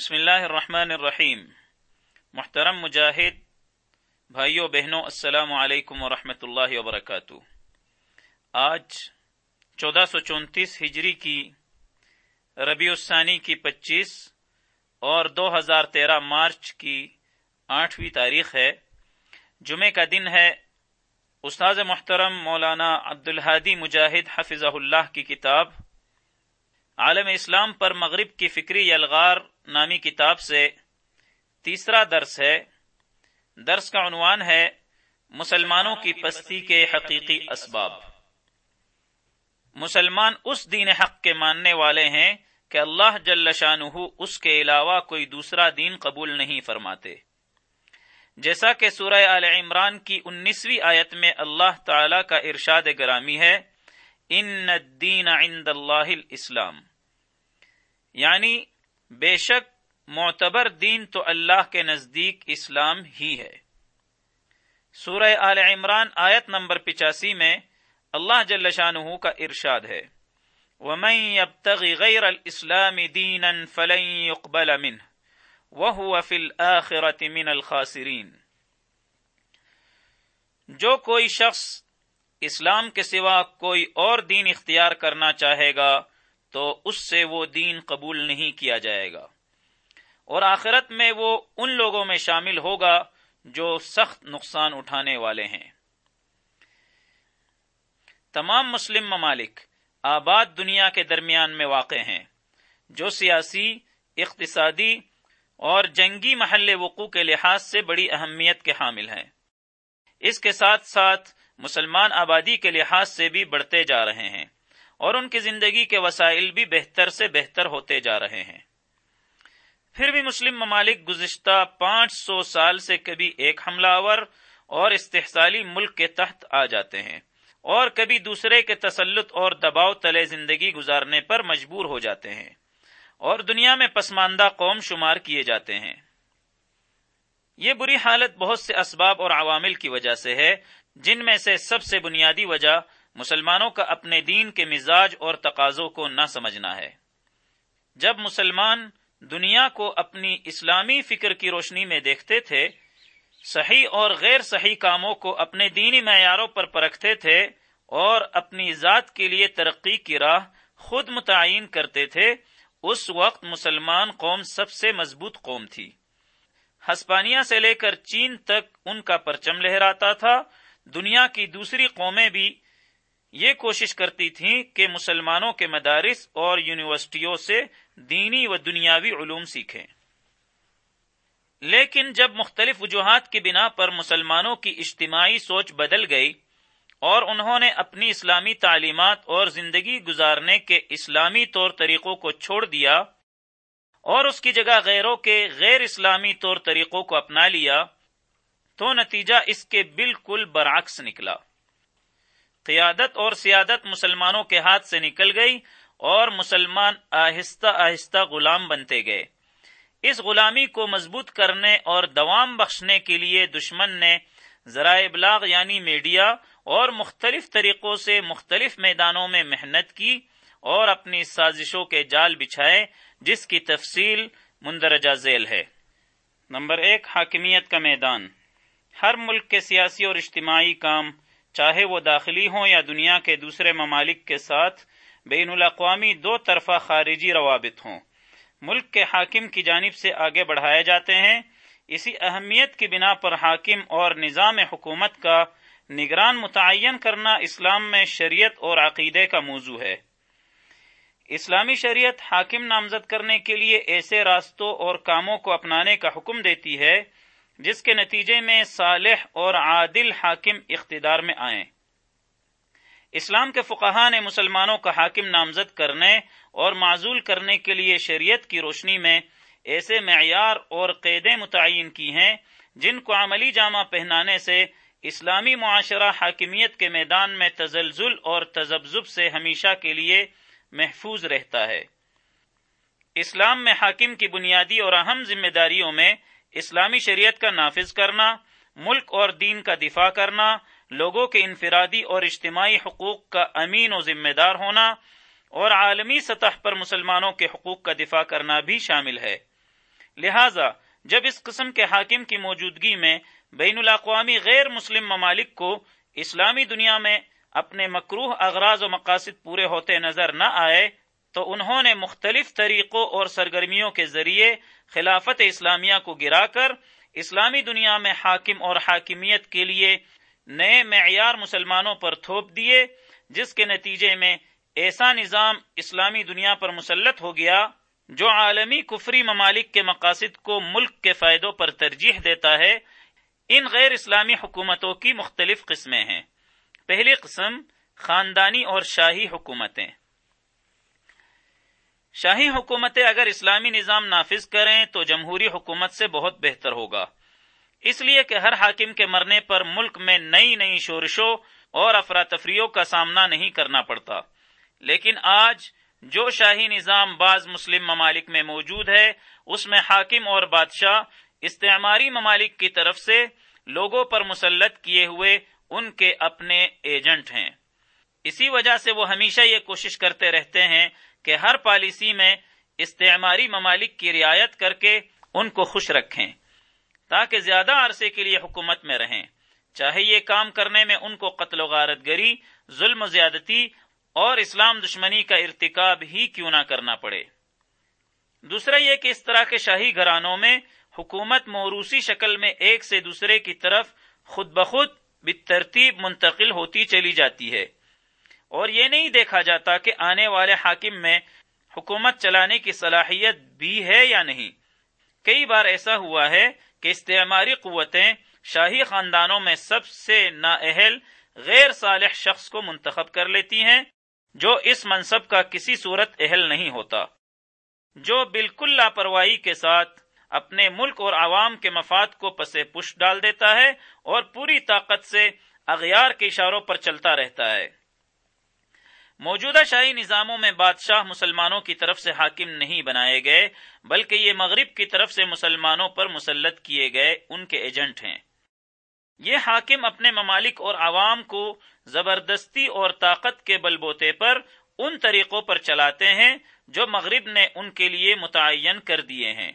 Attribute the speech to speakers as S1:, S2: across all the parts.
S1: بسم اللہ الرحمن الرحیم۔ محترم مجاہد بھائیوں بہنوں، السلام علیکم ورحمۃ اللہ وبرکاتہ۔ آج چودہ سو چونتیس ہجری کی ربیع الثانی کی پچیس اور دو ہزار تیرہ مارچ کی آٹھویں تاریخ ہے۔ جمعے کا دن ہے۔ استاذ محترم مولانا عبد الحادی مجاہد حفظ اللہ کی کتاب۔ عالم اسلام پر مغرب کی فکری یلغار نامی کتاب سے تیسرا درس ہے۔ درس کا عنوان ہے مسلمانوں کی پستی کے حقیقی اسباب۔ مسلمان اس دین حق کے ماننے والے ہیں کہ اللہ جل شانہ اس کے علاوہ کوئی دوسرا دین قبول نہیں فرماتے۔ جیسا کہ سورہ آل عمران کی انیسویں آیت میں اللہ تعالی کا ارشاد گرامی ہے، ان الدین عند اللہ الاسلام۔ یعنی بے شک معتبر دین تو اللہ کے نزدیک اسلام ہی ہے۔ سورہ آل عمران آیت نمبر پچاسی میں اللہ جل شاہ کا ارشاد ہے۔ وَمَن يَبْتَغِ غَيْرَ الْإِسْلَامِ دِينًا فَلَن يُقْبَلَ مِنْهُ وَهُوَ فِي الْآخِرَةِ مِنَ الْخَاسِرِينَ۔ جو کوئی شخص اسلام کے سوا کوئی اور دین اختیار کرنا چاہے گا تو اس سے وہ دین قبول نہیں کیا جائے گا۔ اور آخرت میں وہ ان لوگوں میں شامل ہوگا جو سخت نقصان اٹھانے والے ہیں۔ تمام مسلم ممالک آباد دنیا کے درمیان میں واقع ہیں، جو سیاسی، اقتصادی اور جنگی محل وقوع کے لحاظ سے بڑی اہمیت کے حامل ہیں۔ اس کے ساتھ ساتھ مسلمان آبادی کے لحاظ سے بھی بڑھتے جا رہے ہیں۔ اور ان کی زندگی کے وسائل بھی بہتر سے بہتر ہوتے جا رہے ہیں۔ پھر بھی مسلم ممالک گزشتہ پانچ سو سال سے کبھی ایک حملہ آور اور استحصالی ملک کے تحت آ جاتے ہیں اور کبھی دوسرے کے تسلط اور دباؤ تلے زندگی گزارنے پر مجبور ہو جاتے ہیں اور دنیا میں پسماندہ قوم شمار کیے جاتے ہیں۔ یہ بری حالت بہت سے اسباب اور عوامل کی وجہ سے ہے، جن میں سے سب سے بنیادی وجہ مسلمانوں کا اپنے دین کے مزاج اور تقاضوں کو نہ سمجھنا ہے۔ جب مسلمان دنیا کو اپنی اسلامی فکر کی روشنی میں دیکھتے تھے، صحیح اور غیر صحیح کاموں کو اپنے دینی معیاروں پر پرکھتے تھے اور اپنی ذات کے لیے ترقی کی راہ خود متعین کرتے تھے، اس وقت مسلمان قوم سب سے مضبوط قوم تھی۔ ہسپانیہ سے لے کر چین تک ان کا پرچم لہراتا تھا۔ دنیا کی دوسری قومیں بھی یہ کوشش کرتی تھیں کہ مسلمانوں کے مدارس اور یونیورسٹیوں سے دینی و دنیاوی علوم سیکھیں۔ لیکن جب مختلف وجوہات کی بنا پر مسلمانوں کی اجتماعی سوچ بدل گئی اور انہوں نے اپنی اسلامی تعلیمات اور زندگی گزارنے کے اسلامی طور طریقوں کو چھوڑ دیا اور اس کی جگہ غیروں کے غیر اسلامی طور طریقوں کو اپنا لیا، تو نتیجہ اس کے بالکل برعکس نکلا۔ قیادت اور سیادت مسلمانوں کے ہاتھ سے نکل گئی اور مسلمان آہستہ آہستہ غلام بنتے گئے۔ اس غلامی کو مضبوط کرنے اور دوام بخشنے کے لیے دشمن نے ذرائع ابلاغ یعنی میڈیا اور مختلف طریقوں سے مختلف میدانوں میں محنت کی اور اپنی سازشوں کے جال بچھائے، جس کی تفصیل مندرجہ ذیل ہے۔ نمبر ایک، حاکمیت کا میدان۔ ہر ملک کے سیاسی اور اجتماعی کام چاہے وہ داخلی ہوں یا دنیا کے دوسرے ممالک کے ساتھ، بین الاقوامی دو طرفہ خارجی روابط ہوں۔ ملک کے حاکم کی جانب سے آگے بڑھائے جاتے ہیں۔ اسی اہمیت کی بنا پر حاکم اور نظام حکومت کا نگران متعین کرنا اسلام میں شریعت اور عقیدے کا موضوع ہے۔ اسلامی شریعت حاکم نامزد کرنے کے لیے ایسے راستوں اور کاموں کو اپنانے کا حکم دیتی ہے جس کے نتیجے میں صالح اور عادل حاکم اقتدار میں آئیں۔ اسلام کے فقہ نے مسلمانوں کا حاکم نامزد کرنے اور معزول کرنے کے لیے شریعت کی روشنی میں ایسے معیار اور قیدیں متعین کی ہیں جن کو عملی جامہ پہنانے سے اسلامی معاشرہ حاکمیت کے میدان میں تزلزل اور تذبذب سے ہمیشہ کے لیے محفوظ رہتا ہے۔ اسلام میں حاکم کی بنیادی اور اہم ذمہ داریوں میں اسلامی شریعت کا نافذ کرنا، ملک اور دین کا دفاع کرنا، لوگوں کے انفرادی اور اجتماعی حقوق کا امین و ذمہ دار ہونا اور عالمی سطح پر مسلمانوں کے حقوق کا دفاع کرنا بھی شامل ہے۔ لہذا، جب اس قسم کے حاکم کی موجودگی میں بین الاقوامی غیر مسلم ممالک کو اسلامی دنیا میں اپنے مکروح اغراض و مقاصد پورے ہوتے نظر نہ آئے تو انہوں نے مختلف طریقوں اور سرگرمیوں کے ذریعے خلافت اسلامیہ کو گرا کر اسلامی دنیا میں حاکم اور حاکمیت کے لیے نئے معیار مسلمانوں پر تھوپ دیے، جس کے نتیجے میں ایسا نظام اسلامی دنیا پر مسلط ہو گیا جو عالمی کفری ممالک کے مقاصد کو ملک کے فائدوں پر ترجیح دیتا ہے۔ ان غیر اسلامی حکومتوں کی مختلف قسمیں ہیں۔ پہلی قسم، خاندانی اور شاہی حکومتیں۔ شاہی حکومتیں اگر اسلامی نظام نافذ کریں تو جمہوری حکومت سے بہت بہتر ہوگا۔ اس لیے کہ ہر حاکم کے مرنے پر ملک میں نئی نئی شورشوں اور افراتفریوں کا سامنا نہیں کرنا پڑتا۔ لیکن آج جو شاہی نظام بعض مسلم ممالک میں موجود ہے، اس میں حاکم اور بادشاہ استعماری ممالک کی طرف سے لوگوں پر مسلط کیے ہوئے ان کے اپنے ایجنٹ ہیں۔ اسی وجہ سے وہ ہمیشہ یہ کوشش کرتے رہتے ہیں کہ ہر پالیسی میں استعماری ممالک کی رعایت کر کے ان کو خوش رکھیں، تاکہ زیادہ عرصے کے لیے حکومت میں رہیں۔ چاہے یہ کام کرنے میں ان کو قتل و غارت گری ظلم و زیادتی اور اسلام دشمنی کا ارتکاب ہی کیوں نہ کرنا پڑے۔ دوسرا یہ کہ اس طرح کے شاہی گھرانوں میں حکومت موروسی شکل میں ایک سے دوسرے کی طرف خود بخود بترتیب منتقل ہوتی چلی جاتی ہے۔ اور یہ نہیں دیکھا جاتا کہ آنے والے حاکم میں حکومت چلانے کی صلاحیت بھی ہے یا نہیں۔ کئی بار ایسا ہوا ہے کہ استعماری قوتیں شاہی خاندانوں میں سب سے نااہل، غیر صالح شخص کو منتخب کر لیتی ہیں، جو اس منصب کا کسی صورت اہل نہیں ہوتا۔ جو بالکل لاپرواہی کے ساتھ اپنے ملک اور عوام کے مفاد کو پسے پش ڈال دیتا ہے اور پوری طاقت سے اغیار کے اشاروں پر چلتا رہتا ہے۔ موجودہ شاہی نظاموں میں بادشاہ مسلمانوں کی طرف سے حاکم نہیں بنائے گئے، بلکہ یہ مغرب کی طرف سے مسلمانوں پر مسلط کیے گئے ان کے ایجنٹ ہیں۔ یہ حاکم اپنے ممالک اور عوام کو زبردستی اور طاقت کے بل بوتے پر ان طریقوں پر چلاتے ہیں جو مغرب نے ان کے لیے متعین کر دیے ہیں۔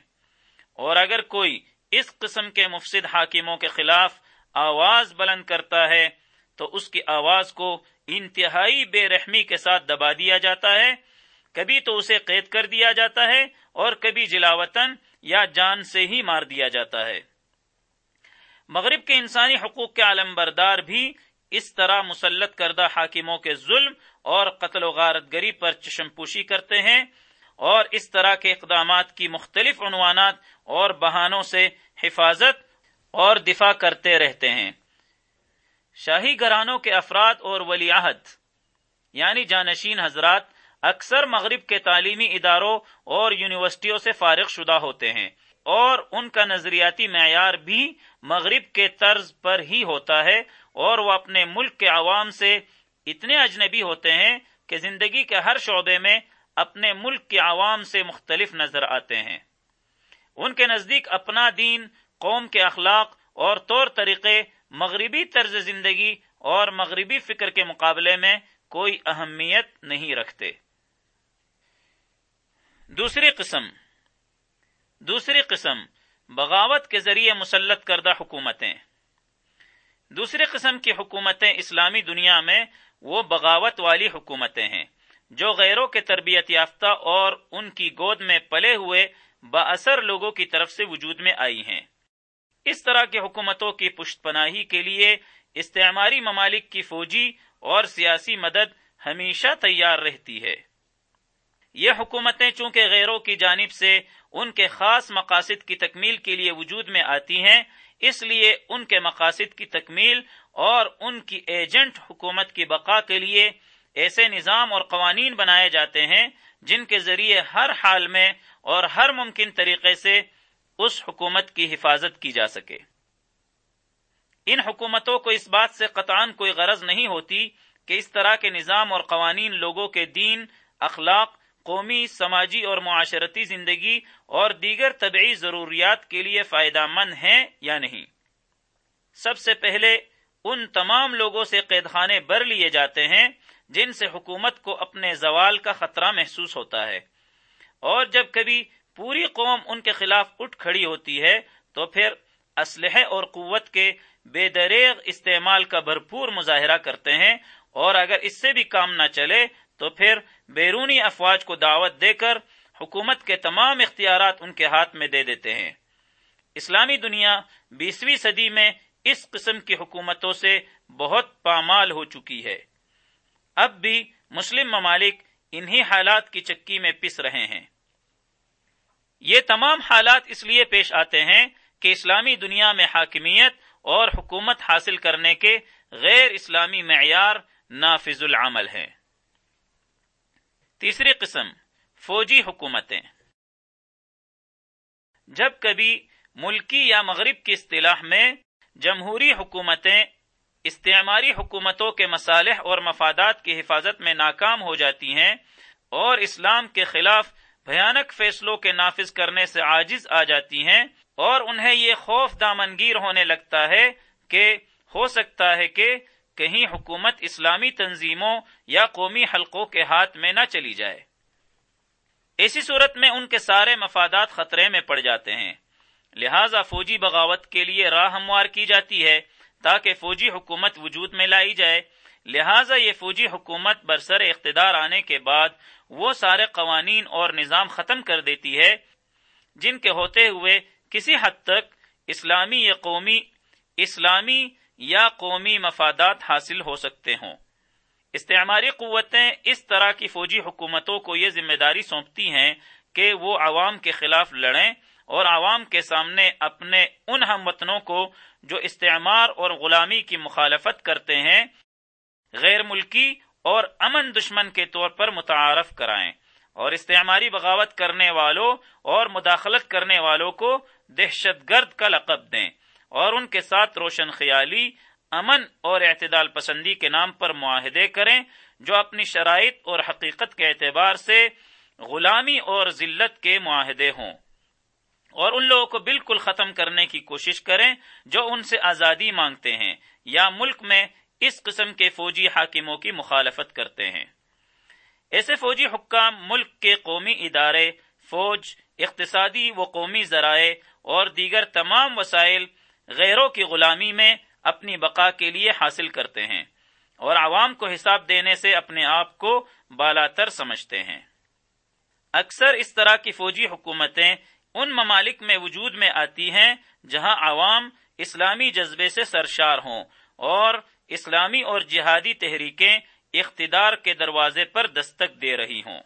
S1: اور اگر کوئی اس قسم کے مفسد حاکموں کے خلاف آواز بلند کرتا ہے، تو اس کی آواز کو انتہائی بے رحمی کے ساتھ دبا دیا جاتا ہے، کبھی تو اسے قید کر دیا جاتا ہے اور کبھی جلاوطن یا جان سے ہی مار دیا جاتا ہے۔ مغرب کے انسانی حقوق کے عالم بردار بھی اس طرح مسلط کردہ حاکموں کے ظلم اور قتل و غارت گری پر چشم پوشی کرتے ہیں اور اس طرح کے اقدامات کی مختلف عنوانات اور بہانوں سے حفاظت اور دفاع کرتے رہتے ہیں۔ شاہی گھرانوں کے افراد اور ولی عہد یعنی جانشین حضرات، اکثر مغرب کے تعلیمی اداروں اور یونیورسٹیوں سے فارغ شدہ ہوتے ہیں۔ اور ان کا نظریاتی معیار بھی مغرب کے طرز پر ہی ہوتا ہے اور وہ اپنے ملک کے عوام سے اتنے اجنبی ہوتے ہیں کہ زندگی کے ہر شعبے میں اپنے ملک کے عوام سے مختلف نظر آتے ہیں۔ ان کے نزدیک اپنا دین، قوم کے اخلاق اور طور طریقے مغربی طرز زندگی اور مغربی فکر کے مقابلے میں کوئی اہمیت نہیں رکھتے۔ دوسری قسم دوسری قسم، بغاوت کے ذریعے مسلط کردہ حکومتیں۔ دوسری قسم کی حکومتیں اسلامی دنیا میں وہ بغاوت والی حکومتیں ہیں جو غیروں کے تربیت یافتہ اور ان کی گود میں پلے ہوئے با اثر لوگوں کی طرف سے وجود میں آئی ہیں۔ اس طرح کی حکومتوں کی پشت پناہی کے لیے استعماری ممالک کی فوجی اور سیاسی مدد ہمیشہ تیار رہتی ہے۔ یہ حکومتیں چونکہ غیروں کی جانب سے ان کے خاص مقاصد کی تکمیل کے لیے وجود میں آتی ہیں، اس لیے ان کے مقاصد کی تکمیل اور ان کی ایجنٹ حکومت کی بقا کے لیے ایسے نظام اور قوانین بنائے جاتے ہیں جن کے ذریعے ہر حال میں اور ہر ممکن طریقے سے اس حکومت کی حفاظت کی جا سکے۔ ان حکومتوں کو اس بات سے قطعا کوئی غرض نہیں ہوتی کہ اس طرح کے نظام اور قوانین لوگوں کے دین، اخلاق، قومی، سماجی اور معاشرتی زندگی اور دیگر طبعی ضروریات کے لیے فائدہ مند ہیں یا نہیں۔ سب سے پہلے ان تمام لوگوں سے قید خانے بر لیے جاتے ہیں جن سے حکومت کو اپنے زوال کا خطرہ محسوس ہوتا ہے۔ اور جب کبھی پوری قوم ان کے خلاف اٹھ کھڑی ہوتی ہے، تو پھر اسلحے اور قوت کے بے دریغ استعمال کا بھرپور مظاہرہ کرتے ہیں، اور اگر اس سے بھی کام نہ چلے، تو پھر بیرونی افواج کو دعوت دے کر حکومت کے تمام اختیارات ان کے ہاتھ میں دے دیتے ہیں۔ اسلامی دنیا بیسویں صدی میں اس قسم کی حکومتوں سے بہت پامال ہو چکی ہے۔ اب بھی مسلم ممالک انہی حالات کی چکی میں پس رہے ہیں۔ یہ تمام حالات اس لیے پیش آتے ہیں کہ اسلامی دنیا میں حاکمیت اور حکومت حاصل کرنے کے غیر اسلامی معیار نافذ العمل ہیں۔ تیسری قسم، فوجی حکومتیں۔ جب کبھی ملکی یا مغرب کی اصطلاح میں جمہوری حکومتیں استعماری حکومتوں کے مصالح اور مفادات کی حفاظت میں ناکام ہو جاتی ہیں اور اسلام کے خلاف بھیانک فیصلوں کے نافذ کرنے سے عاجز آ جاتی ہیں اور انہیں یہ خوف دامنگیر ہونے لگتا ہے کہ ہو سکتا ہے کہ کہیں حکومت اسلامی تنظیموں یا قومی حلقوں کے ہاتھ میں نہ چلی جائے۔ ایسی صورت میں ان کے سارے مفادات خطرے میں پڑ جاتے ہیں۔ لہذا فوجی بغاوت کے لیے راہ ہموار کی جاتی ہے تاکہ فوجی حکومت وجود میں لائی جائے۔ لہذا یہ فوجی حکومت برسر اقتدار آنے کے بعد وہ سارے قوانین اور نظام ختم کر دیتی ہے، جن کے ہوتے ہوئے کسی حد تک اسلامی یا قومی، اسلامی یا قومی مفادات حاصل ہو سکتے ہوں۔ استعماری قوتیں اس طرح کی فوجی حکومتوں کو یہ ذمہ داری سونپتی ہیں کہ وہ عوام کے خلاف لڑیں اور عوام کے سامنے اپنے ان ہم وطنوں کو جو استعمار اور غلامی کی مخالفت کرتے ہیں، غیر ملکی اور امن دشمن کے طور پر متعارف کرائیں اور استعماری بغاوت کرنے والوں اور مداخلت کرنے والوں کو دہشت گرد کا لقب دیں اور ان کے ساتھ روشن خیالی، امن اور اعتدال پسندی کے نام پر معاہدے کریں جو اپنی شرائط اور حقیقت کے اعتبار سے غلامی اور ذلت کے معاہدے ہوں۔ اور ان لوگوں کو بالکل ختم کرنے کی کوشش کریں جو ان سے آزادی مانگتے ہیں یا ملک میں اس قسم کے فوجی حاکموں کی مخالفت کرتے ہیں۔ ایسے فوجی حکام ملک کے قومی ادارے، فوج، اقتصادی و قومی ذرائع اور دیگر تمام وسائل غیروں کی غلامی میں اپنی بقا کے لیے حاصل کرتے ہیں اور عوام کو حساب دینے سے اپنے آپ کو بالا تر سمجھتے ہیں۔ اکثر اس طرح کی فوجی حکومتیں ان ممالک میں وجود میں آتی ہیں جہاں عوام اسلامی جذبے سے سرشار ہوں اور اسلامی اور جہادی تحریکیں اقتدار کے دروازے پر دستک دے رہی ہوں۔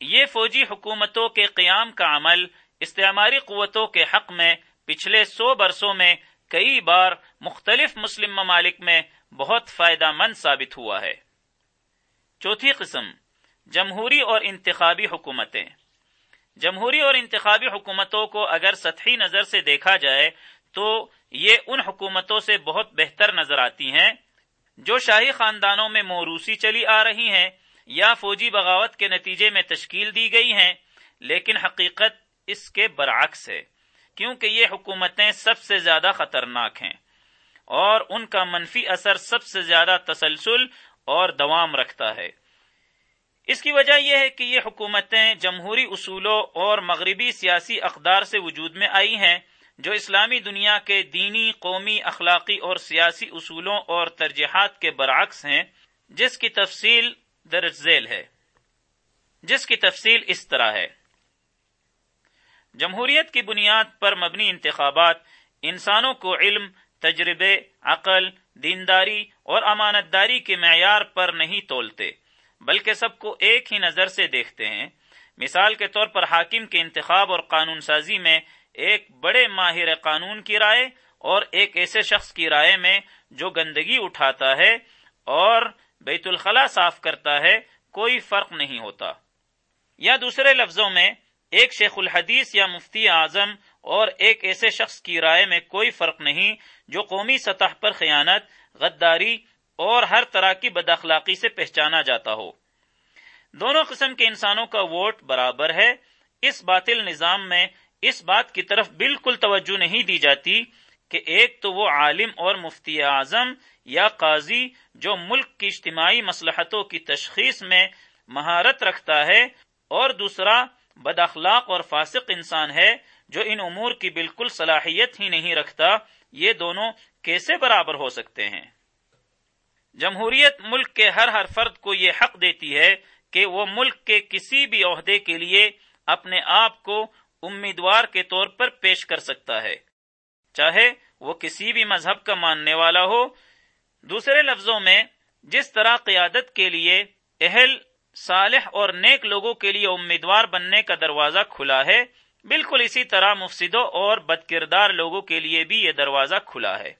S1: یہ فوجی حکومتوں کے قیام کا عمل استعماری قوتوں کے حق میں پچھلے سو برسوں میں کئی بار مختلف مسلم ممالک میں بہت فائدہ مند ثابت ہوا ہے۔ چوتھی قسم، جمہوری اور انتخابی حکومتیں۔ جمہوری اور انتخابی حکومتوں کو اگر سطحی نظر سے دیکھا جائے تو یہ ان حکومتوں سے بہت بہتر نظر آتی ہیں جو شاہی خاندانوں میں موروسی چلی آ رہی ہیں یا فوجی بغاوت کے نتیجے میں تشکیل دی گئی ہیں، لیکن حقیقت اس کے برعکس ہے، کیونکہ یہ حکومتیں سب سے زیادہ خطرناک ہیں اور ان کا منفی اثر سب سے زیادہ تسلسل اور دوام رکھتا ہے۔ اس کی وجہ یہ ہے کہ یہ حکومتیں جمہوری اصولوں اور مغربی سیاسی اقدار سے وجود میں آئی ہیں۔ جو اسلامی دنیا کے دینی، قومی، اخلاقی اور سیاسی اصولوں اور ترجیحات کے برعکس ہیں، جس کی تفصیل درج ذیل ہے۔ جس کی تفصیل اس طرح ہے۔ جمہوریت کی بنیاد پر مبنی انتخابات انسانوں کو علم، تجربے، عقل، دینداری اور امانت داری کے معیار پر نہیں تولتے، بلکہ سب کو ایک ہی نظر سے دیکھتے ہیں۔ مثال کے طور پر حاکم کے انتخاب اور قانون سازی میں ایک بڑے ماہر قانون کی رائے اور ایک ایسے شخص کی رائے میں جو گندگی اٹھاتا ہے اور بیت الخلا صاف کرتا ہے، کوئی فرق نہیں ہوتا۔ یا دوسرے لفظوں میں، ایک شیخ الحدیث یا مفتی اعظم اور ایک ایسے شخص کی رائے میں کوئی فرق نہیں جو قومی سطح پر خیانت، غداری اور ہر طرح کی بد اخلاقی سے پہچانا جاتا ہو۔ دونوں قسم کے انسانوں کا ووٹ برابر ہے۔ اس باطل نظام میں اس بات کی طرف بالکل توجہ نہیں دی جاتی کہ ایک تو وہ عالم اور مفتی اعظم یا قاضی جو ملک کی اجتماعی مسلحتوں کی تشخیص میں مہارت رکھتا ہے اور دوسرا بد اخلاق اور فاسق انسان ہے جو ان امور کی بالکل صلاحیت ہی نہیں رکھتا، یہ دونوں کیسے برابر ہو سکتے ہیں؟ جمہوریت ملک کے ہر ہر فرد کو یہ حق دیتی ہے کہ وہ ملک کے کسی بھی عہدے کے لیے اپنے آپ کو امیدوار کے طور پر پیش کر سکتا ہے۔ چاہے وہ کسی بھی مذہب کا ماننے والا ہو۔ دوسرے لفظوں میں، جس طرح قیادت کے لیے اہل، صالح اور نیک لوگوں کے لیے امیدوار بننے کا دروازہ کھلا ہے، بالکل اسی طرح مفسدوں اور بد کردار لوگوں کے لیے بھی یہ دروازہ کھلا ہے۔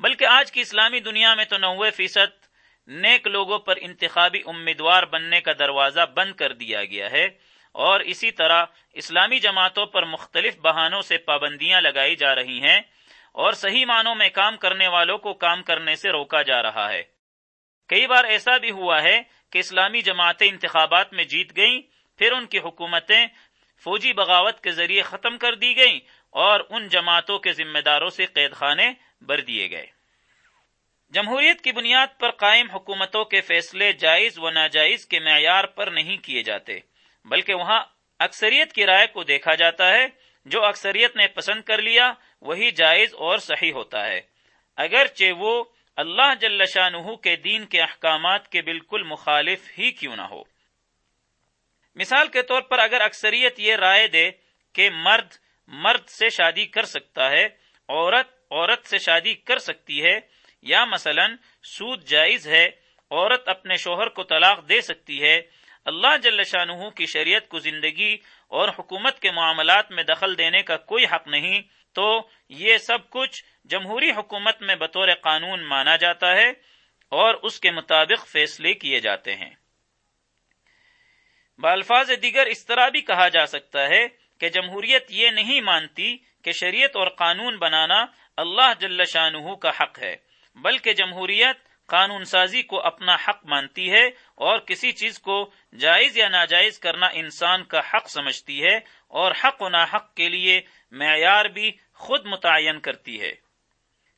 S1: بلکہ آج کی اسلامی دنیا میں تو نوے فیصد نیک لوگوں پر انتخابی امیدوار بننے کا دروازہ بند کر دیا گیا ہے۔ اور اسی طرح اسلامی جماعتوں پر مختلف بہانوں سے پابندیاں لگائی جا رہی ہیں اور صحیح معنوں میں کام کرنے والوں کو کام کرنے سے روکا جا رہا ہے۔ کئی بار ایسا بھی ہوا ہے کہ اسلامی جماعتیں انتخابات میں جیت گئیں، پھر ان کی حکومتیں فوجی بغاوت کے ذریعے ختم کر دی گئیں اور ان جماعتوں کے ذمہ داروں سے قید خانے بر دیے گئے۔ جمہوریت کی بنیاد پر قائم حکومتوں کے فیصلے جائز و ناجائز کے معیار پر نہیں کیے جاتے۔ بلکہ وہاں اکثریت کی رائے کو دیکھا جاتا ہے، جو اکثریت نے پسند کر لیا، وہی جائز اور صحیح ہوتا ہے۔ اگرچہ وہ اللہ جل شاہ کے دین کے احکامات کے بالکل مخالف ہی کیوں نہ ہو۔ مثال کے طور پر اگر اکثریت یہ رائے دے کہ مرد مرد سے شادی کر سکتا ہے، عورت عورت سے شادی کر سکتی ہے، یا مثلا سود جائز ہے، عورت اپنے شوہر کو طلاق دے سکتی ہے اللہ جل شاہ کی شریعت کو زندگی اور حکومت کے معاملات میں دخل دینے کا کوئی حق نہیں، تو یہ سب کچھ جمہوری حکومت میں بطور قانون مانا جاتا ہے اور اس کے مطابق فیصلے کیے جاتے ہیں۔ بالفاظ دیگر اس طرح بھی کہا جا سکتا ہے کہ جمہوریت یہ نہیں مانتی کہ شریعت اور قانون بنانا اللہ جل شاہ کا حق ہے، بلکہ جمہوریت قانون سازی کو اپنا حق مانتی ہے اور کسی چیز کو جائز یا ناجائز کرنا انسان کا حق سمجھتی ہے اور حق و ناحق کے لیے معیار بھی خود متعین کرتی ہے۔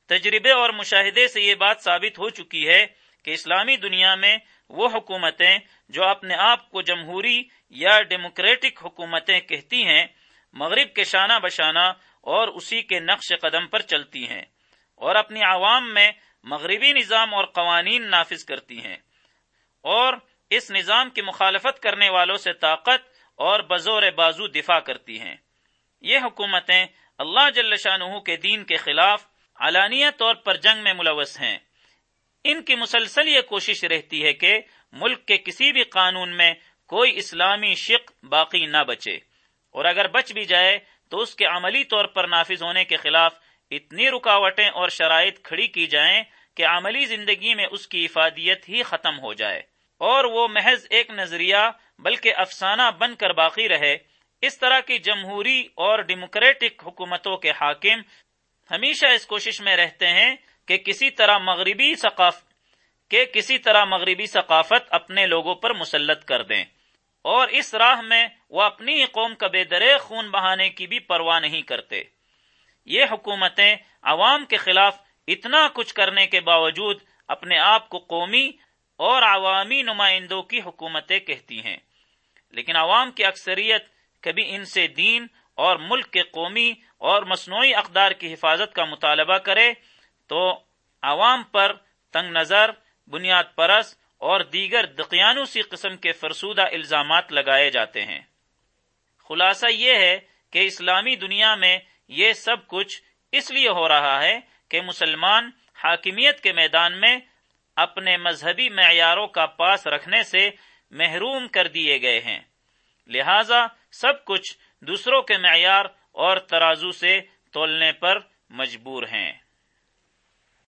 S1: تجربے اور مشاہدے سے یہ بات ثابت ہو چکی ہے کہ اسلامی دنیا میں وہ حکومتیں جو اپنے آپ کو جمہوری یا ڈیموکریٹک حکومتیں کہتی ہیں، مغرب کے شانہ بشانہ اور اسی کے نقش قدم پر چلتی ہیں۔ اور اپنی عوام میں مغربی نظام اور قوانین نافذ کرتی ہیں اور اس نظام کی مخالفت کرنے والوں سے طاقت اور بزور بازو دفاع کرتی ہیں۔ یہ حکومتیں اللہ جل شاہ کے دین کے خلاف علانیہ طور پر جنگ میں ملوث ہیں۔ ان کی مسلسل یہ کوشش رہتی ہے کہ ملک کے کسی بھی قانون میں کوئی اسلامی شق باقی نہ بچے۔ اور اگر بچ بھی جائے تو اس کے عملی طور پر نافذ ہونے کے خلاف اتنی رکاوٹیں اور شرائط کھڑی کی جائیں کہ عملی زندگی میں اس کی افادیت ہی ختم ہو جائے۔ اور وہ محض ایک نظریہ بلکہ افسانہ بن کر باقی رہے۔ اس طرح کی جمہوری اور ڈیموکریٹک حکومتوں کے حاکم ہمیشہ اس کوشش میں رہتے ہیں کہ کسی طرح مغربی ثقافت کہ کسی طرح مغربی ثقافت اپنے لوگوں پر مسلط کر دیں۔ اور اس راہ میں وہ اپنی قوم کا بے درے خون بہانے کی بھی پرواہ نہیں کرتے۔ یہ حکومتیں عوام کے خلاف اتنا کچھ کرنے کے باوجود اپنے آپ کو قومی اور عوامی نمائندوں کی حکومتیں کہتی ہیں۔ لیکن عوام کی اکثریت کبھی ان سے دین اور ملک کے قومی اور مصنوعی اقدار کی حفاظت کا مطالبہ کرے تو عوام پر تنگ نظر، بنیاد پرس اور دیگر دقیانوسی قسم کے فرسودہ الزامات لگائے جاتے ہیں۔ خلاصہ یہ ہے کہ اسلامی دنیا میں یہ سب کچھ اس لیے ہو رہا ہے کہ مسلمان حاکمیت کے میدان میں اپنے مذہبی معیاروں کا پاس رکھنے سے محروم کر دیے گئے ہیں۔ لہذا سب کچھ دوسروں کے معیار اور ترازو سے تولنے پر مجبور ہیں۔